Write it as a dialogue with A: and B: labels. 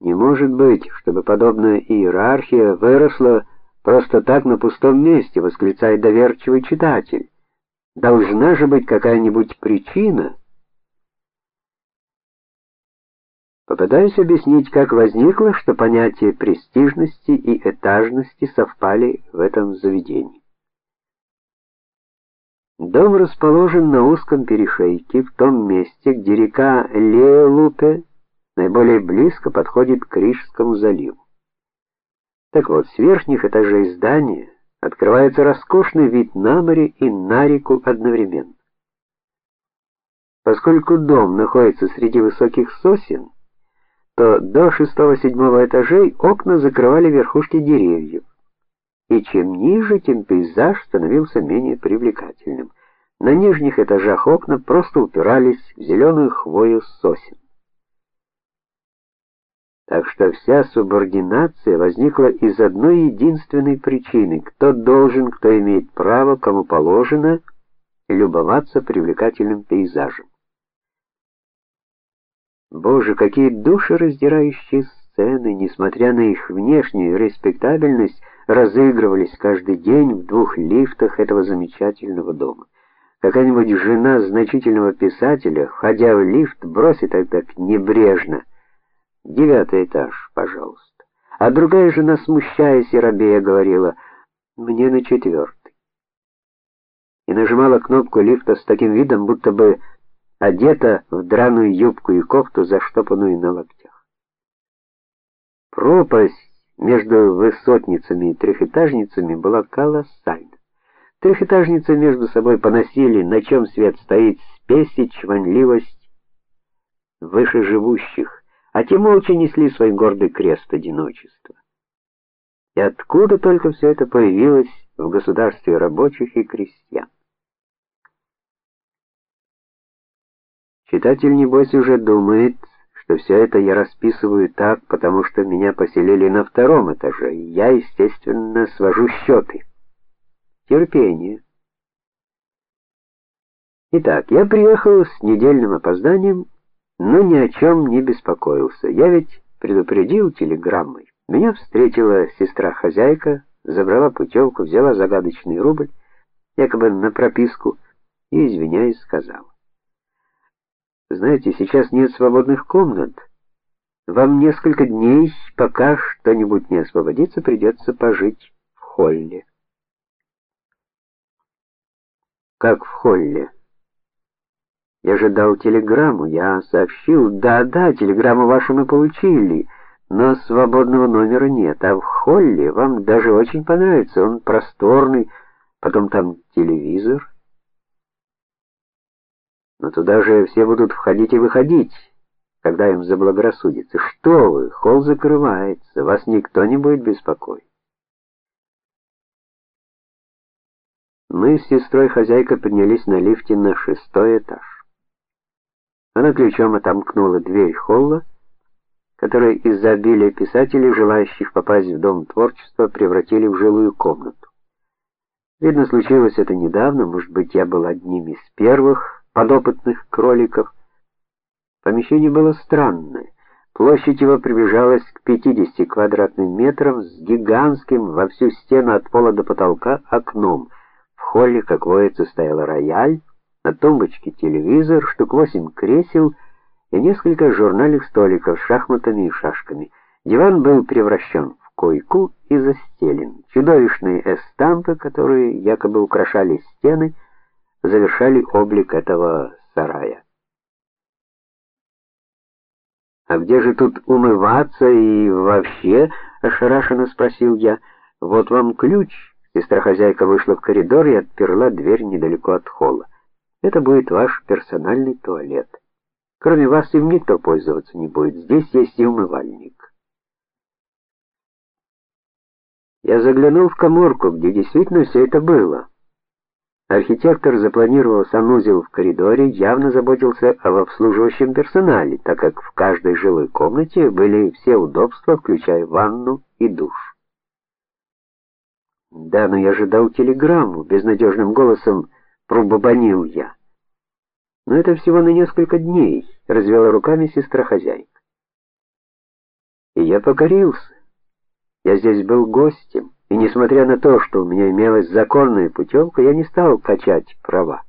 A: Не может быть, чтобы подобная иерархия выросла просто так на пустом месте, восклицает доверчивый читатель. Должна же быть какая-нибудь причина. Попытаюсь объяснить, как возникло, что понятия престижности и этажности совпали в этом заведении. Дом расположен на узком перешейке, в том месте, где река Леолупе наиболее близко подходит к Рижскому заливу. Так вот, с верхних этажей здания открывается роскошный вид на море и на реку одновременно. Поскольку дом находится среди высоких сосен, то до шестого-седьмого этажей окна закрывали верхушки деревьев. И чем ниже, тем пейзаж становился менее привлекательным. На нижних этажах окна просто упирались в зеленую хвою сосен. Так что вся субординация возникла из одной единственной причины: кто должен, кто имеет право, кому положено любоваться привлекательным пейзажем. Боже, какие душераздирающие сцены, несмотря на их внешнюю респектабельность, разыгрывались каждый день в двух лифтах этого замечательного дома. Какая-нибудь жена значительного писателя, входя в лифт, бросит так так небрежно: Девятый этаж, пожалуйста. А другая жена, смущаясь и робея, говорила: "Мне на четвертый». И нажимала кнопку лифта с таким видом, будто бы одета в драную юбку и кофту, заштопанную на локтях. Пропасть между высотницами и трехэтажницами была колоссальна. Трехэтажницы между собой поносили, на чем свет стоит, спесь и чванливость выше живущих а те молча несли свой гордый крест одиночества. И откуда только все это появилось в государстве рабочих и крестьян? Читатель небось уже думает, что все это я расписываю так, потому что меня поселили на втором этаже, и я, естественно, свожу счеты. Терпение. Итак, я приехал с недельным опозданием но ни о чем не беспокоился. Я ведь предупредил телеграммой. Меня встретила сестра-хозяйка, забрала путевку, взяла загадочный рубль, якобы на прописку, и извиняясь, сказала: "Знаете, сейчас нет свободных комнат. Вам несколько дней, пока что-нибудь не освободится, придется пожить в холле". Как в холле? Я же дал телеграмму, я сообщил. Да-да, телеграмму вашу мы получили, но свободного номера нет. А в холле вам даже очень понравится, он просторный, потом там телевизор. Но туда же все будут входить и выходить, когда им заблагорассудится. Что вы? Холл закрывается, вас никто не будет беспокоить. Мы с сестрой-хозяйкой поднялись на лифте на шестой этаж. Она ключом отомкнула дверь холла, который из-за обилия писателей, желающих попасть в дом творчества, превратили в жилую комнату. Видно, случилось это недавно, может быть, я был одним из первых подопытных кроликов. Помещение было странное. Площадь его приближалась к 50 квадратным метрам с гигантским во всю стену от пола до потолка окном. В холле, как водится, стоял рояль, на тумбочке телевизор, штук восемь кресел и несколько журнальных столиков с шахматами и шашками. Диван был превращен в койку и застелен. Чудовищные эстампы, которые якобы украшали стены, завершали облик этого сарая. А где же тут умываться и вообще? ошарашенно спросил я. Вот вам ключ. Сестра-хозяйка вышла в коридор и отперла дверь недалеко от холла. Это будет ваш персональный туалет. Кроме вас им никто пользоваться не будет. Здесь есть и умывальник. Я заглянул в каморку, где действительно все это было. Архитектор запланировал санузел в коридоре, явно заботился об обслуживающем персонале, так как в каждой жилой комнате были все удобства, включая ванну и душ. Да, но я ожидал телеграмму, безнадежным голосом пробубанил я. Но это всего на несколько дней, развела руками сестра-хозяйка. И я покорился. Я здесь был гостем, и несмотря на то, что у меня имелась законная путевка, я не стал качать права.